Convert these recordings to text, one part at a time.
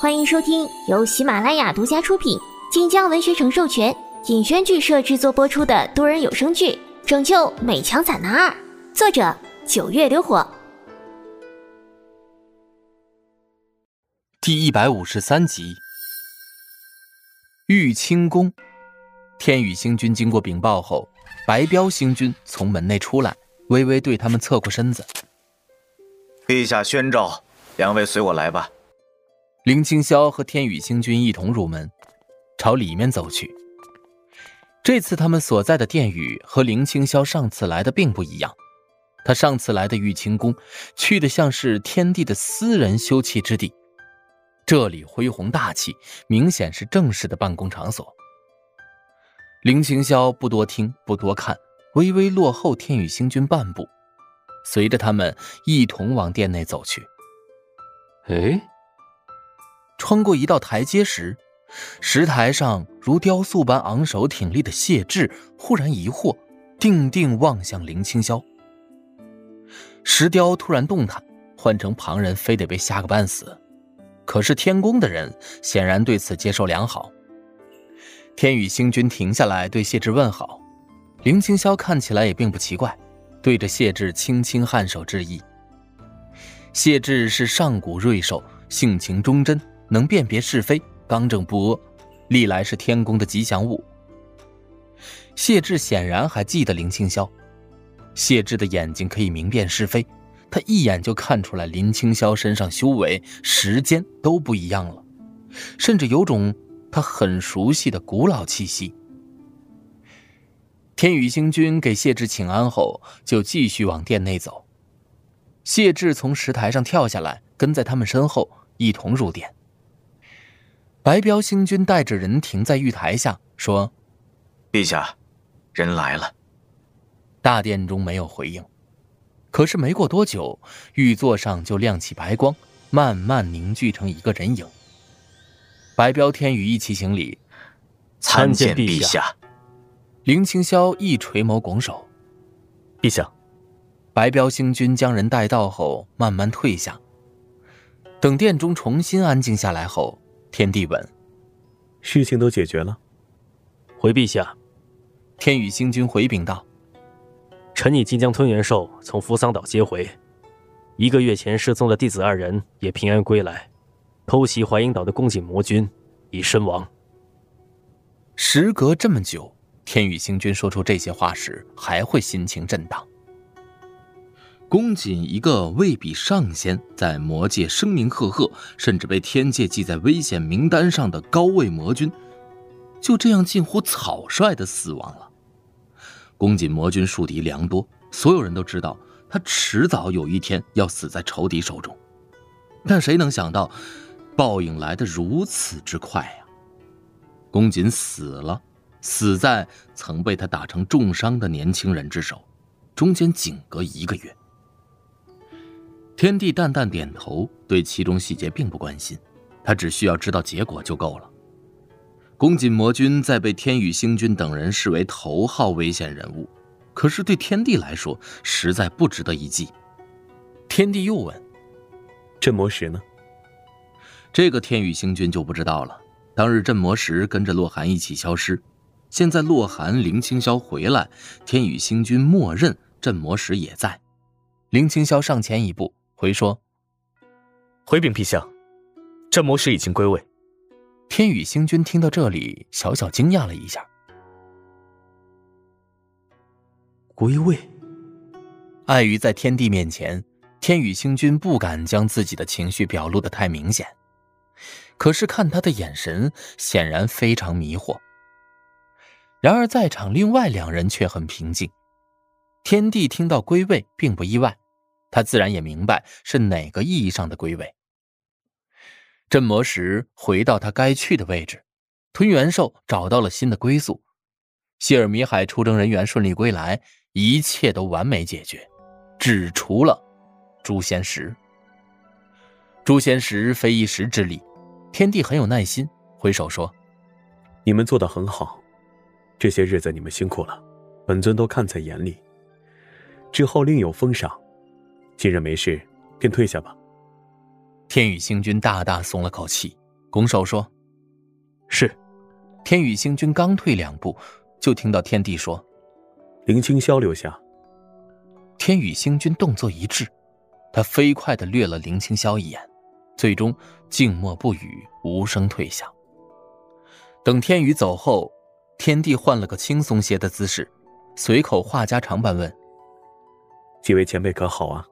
欢迎收听由喜马拉雅独家出品、晋江文学城授权、尹轩剧社制作播出的多人有声剧《拯救美强惨男二》，作者九月流火，第一百五十三集。玉清宫，天宇星君经过禀报后，白彪星君从门内出来，微微对他们侧过身子。陛下宣召，两位随我来吧。林清霄和天宇星君一同入门，朝里面走去。这次他们所在的殿宇和林清霄上次来的并不一样。他上次来的玉清宫，去的像是天帝的私人休憩之地。这里恢宏大气，明显是正式的办公场所。林清霄不多听，不多看，微微落后天宇星君半步，随着他们一同往殿内走去。哎。穿过一道台阶时，石台上如雕塑般昂首挺立的谢志忽然疑惑，定定望向林清霄。石雕突然动弹，换成旁人非得被吓个半死。可是天宫的人显然对此接受良好。天宇星君停下来对谢志问好，林清霄看起来也并不奇怪，对着谢志轻轻颔首致意。谢志是上古瑞兽，性情忠贞。能辨别是非，刚正不阿，历来是天宫的吉祥物。谢志显然还记得林清霄，谢志的眼睛可以明辨是非，他一眼就看出来林清霄身上修为、时间都不一样了，甚至有种他很熟悉的古老气息。天宇星君给谢志请安后，就继续往殿内走。谢志从石台上跳下来，跟在他们身后，一同入殿。白彪星君带着人停在玉台下，说：“陛下，人来了。”大殿中没有回应，可是没过多久，玉座上就亮起白光，慢慢凝聚成一个人影。白彪天宇一起行礼：“参见陛下。”林清霄一垂眸拱手：“陛下。”白彪星君将人带到后，慢慢退下。等殿中重新安静下来后。天地稳：“事情都解决了？”回陛下，天宇星君回禀道：“臣已经将吞元兽从扶桑岛接回，一个月前失踪的弟子二人也平安归来，偷袭淮阴岛的宫锦魔君已身亡。”时隔这么久，天宇星君说出这些话时，还会心情震荡。宫锦一个未比上仙，在魔界声名赫赫，甚至被天界记在危险名单上的高位魔君，就这样近乎草率的死亡了。宫锦魔君树敌良多，所有人都知道他迟早有一天要死在仇敌手中，但谁能想到，报应来得如此之快呀！宫锦死了，死在曾被他打成重伤的年轻人之手，中间仅隔一个月。天帝淡淡点头，对其中细节并不关心，他只需要知道结果就够了。宫锦魔君在被天宇星君等人视为头号危险人物，可是对天帝来说实在不值得一记。天帝又问：“镇魔石呢？”这个天宇星君就不知道了。当日镇魔石跟着洛寒一起消失，现在洛寒、林清霄回来，天宇星君默认镇魔石也在。林清霄上前一步。回说：“回禀陛下，镇魔石已经归位。”天宇星君听到这里，小小惊讶了一下。归位？碍于在天帝面前，天宇星君不敢将自己的情绪表露的太明显。可是看他的眼神，显然非常迷惑。然而在场另外两人却很平静。天帝听到归位，并不意外。他自然也明白是哪个意义上的归位。镇魔石回到他该去的位置，吞元兽找到了新的归宿，谢尔米海出征人员顺利归来，一切都完美解决，只除了诛仙石。诛仙石非一时之力，天帝很有耐心，挥手说：“你们做的很好，这些日子你们辛苦了，本尊都看在眼里，之后另有封赏。”既然没事，便退下吧。天宇星君大大松了口气，拱手说：“是。”天宇星君刚退两步，就听到天帝说：“林清霄留下。”天宇星君动作一滞，他飞快的掠了林清霄一眼，最终静默不语，无声退下。等天宇走后，天帝换了个轻松些的姿势，随口话家常般问：“几位前辈可好啊？”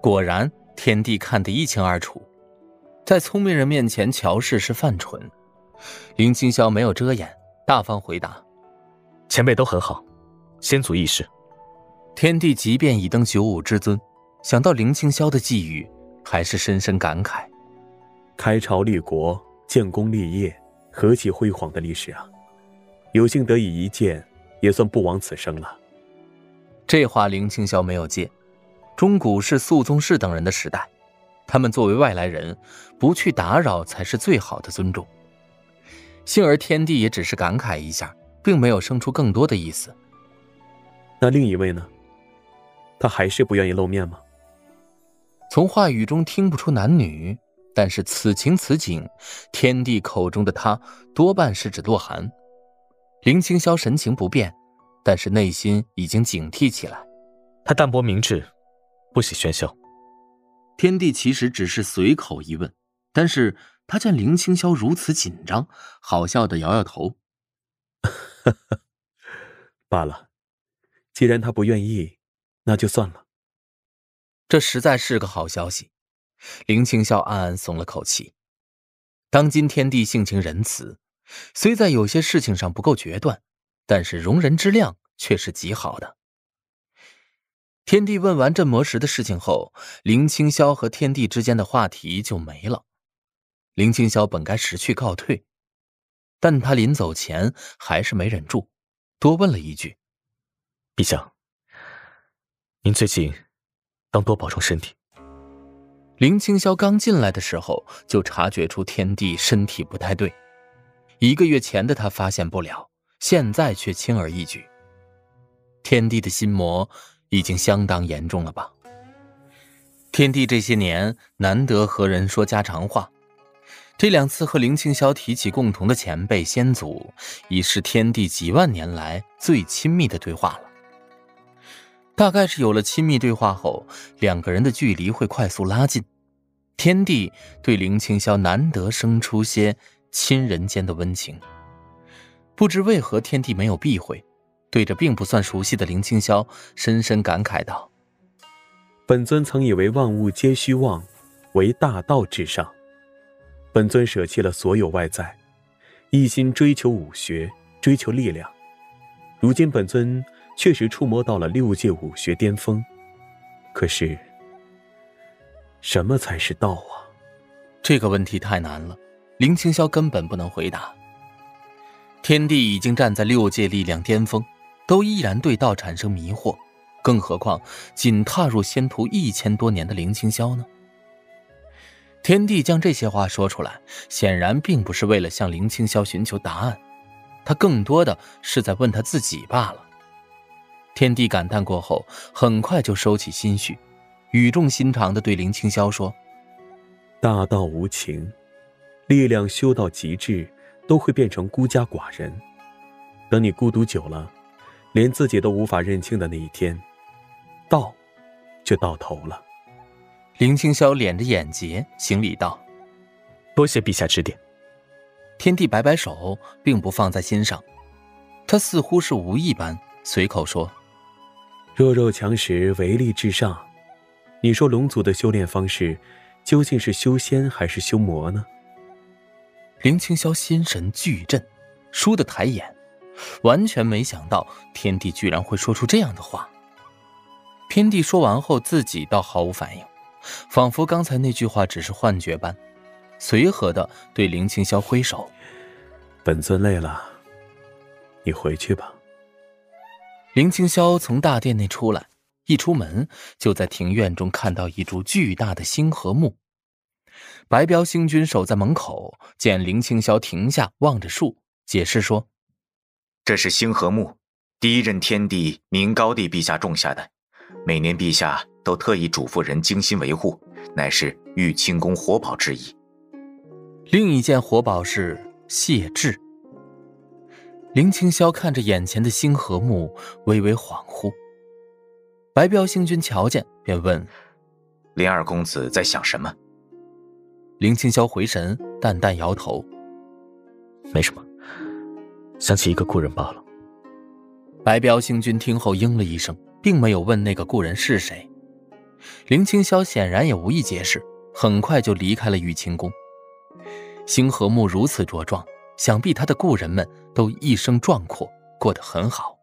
果然，天帝看得一清二楚，在聪明人面前乔氏是犯蠢。林清霄没有遮掩，大方回答：“前辈都很好，先祖亦是。”天帝即便已登九五之尊，想到林清霄的际遇，还是深深感慨：开朝立国、建功立业，何其辉煌的历史啊！有幸得以一见，也算不枉此生了。这话林清霄没有接。中古是肃宗室等人的时代，他们作为外来人，不去打扰才是最好的尊重。幸而天帝也只是感慨一下，并没有生出更多的意思。那另一位呢？他还是不愿意露面吗？从话语中听不出男女，但是此情此景，天帝口中的他多半是指洛寒。林清霄神情不变，但是内心已经警惕起来。他淡泊明志，不喜喧嚣。天帝其实只是随口一问，但是。他见林清霄如此紧张，好笑的摇摇头。罢了，既然他不愿意，那就算了。这实在是个好消息。林清霄暗暗松了口气。当今天帝性情仁慈，虽在有些事情上不够决断，但是容人之量却是极好的。天帝问完镇魔石的事情后，林清霄和天帝之间的话题就没了。林清霄本该识趣告退，但他临走前还是没忍住，多问了一句：“陛下，您最近当多保重身体。”林清霄刚进来的时候就察觉出天帝身体不太对，一个月前的他发现不了，现在却轻而易举。天帝的心魔已经相当严重了吧？天帝这些年难得和人说家常话。这两次和林清霄提起共同的前辈先祖，已是天地几万年来最亲密的对话了。大概是有了亲密对话后，两个人的距离会快速拉近。天帝对林清霄难得生出些亲人间的温情，不知为何天帝没有避讳，对着并不算熟悉的林清霄深深感慨道：“本尊曾以为万物皆虚妄，唯大道至上。”本尊舍弃了所有外在，一心追求武学，追求力量。如今本尊确实触摸到了六界武学巅峰，可是，什么才是道啊？这个问题太难了，林清霄根本不能回答。天地已经站在六界力量巅峰，都依然对道产生迷惑，更何况仅踏入仙途一千多年的林清霄呢？天帝将这些话说出来，显然并不是为了向林清霄寻求答案，他更多的是在问他自己罢了。天帝感叹过后，很快就收起心绪，语重心长地对林清霄说：“大道无情，力量修到极致，都会变成孤家寡人。等你孤独久了，连自己都无法认清的那一天，到，就到头了。”林清霄敛着眼睫，行礼道：“多谢陛下指点。”天帝摆摆手，并不放在心上。他似乎是无意般，随口说：“弱肉强食，唯利至上。你说龙族的修炼方式，究竟是修仙还是修魔呢？”林清霄心神俱震，倏地抬眼，完全没想到天帝居然会说出这样的话。天帝说完后，自己倒毫无反应。仿佛刚才那句话只是幻觉般，随和的对林清霄挥手：“本尊累了，你回去吧。”林清霄从大殿内出来，一出门就在庭院中看到一株巨大的星河木。白彪星君守在门口，见林清霄停下，望着树，解释说：“这是星河木，第一任天帝明高帝陛下种下的，每年陛下。”都特意嘱咐人精心维护，乃是玉清宫活宝之一。另一件活宝是谢志。林青霄看着眼前的星河木，微微恍惚。白彪星君瞧见，便问：“林二公子在想什么？”林青霄回神，淡淡摇头：“没什么，想起一个故人罢了。”白彪星君听后应了一声，并没有问那个故人是谁。林青霄显然也无意解释，很快就离开了玉清宫。星河木如此茁壮。想必他的故人们都一生壮阔，过得很好。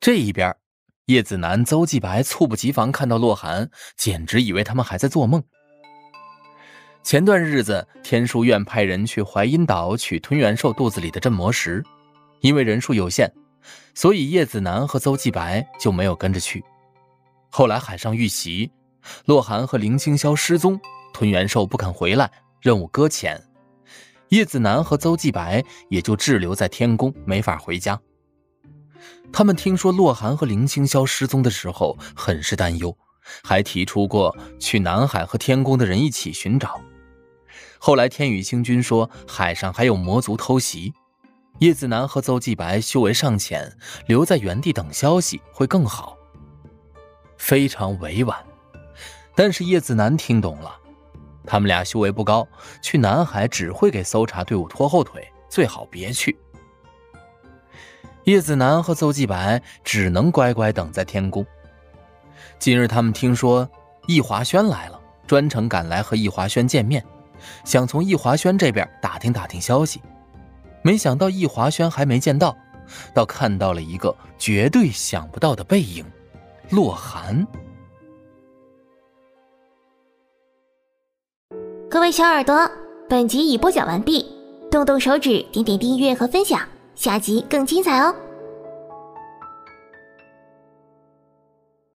这一边，叶子楠、邹继白猝不及防看到洛寒，简直以为他们还在做梦。前段日子，天书院派人去淮阴岛取吞元兽肚子里的镇魔石，因为人数有限，所以叶子楠和邹继白就没有跟着去。后来海上遇袭，洛寒和林清霄失踪，吞元兽不肯回来，任务搁浅。叶子楠和邹继白也就滞留在天宫，没法回家。他们听说洛寒和林清霄失踪的时候，很是担忧，还提出过去南海和天宫的人一起寻找。后来天宇星君说海上还有魔族偷袭，叶子楠和邹继白修为尚浅，留在原地等消息会更好。非常委婉，但是叶子楠听懂了。他们俩修为不高，去南海只会给搜查队伍拖后腿，最好别去。叶子楠和邹继白只能乖乖等在天宫。今日他们听说易华轩来了，专程赶来和易华轩见面，想从易华轩这边打听打听消息。没想到易华轩还没见到，倒看到了一个绝对想不到的背影——洛寒。各位小耳朵，本集已播讲完毕，动动手指，点点订阅和分享，下集更精彩哦！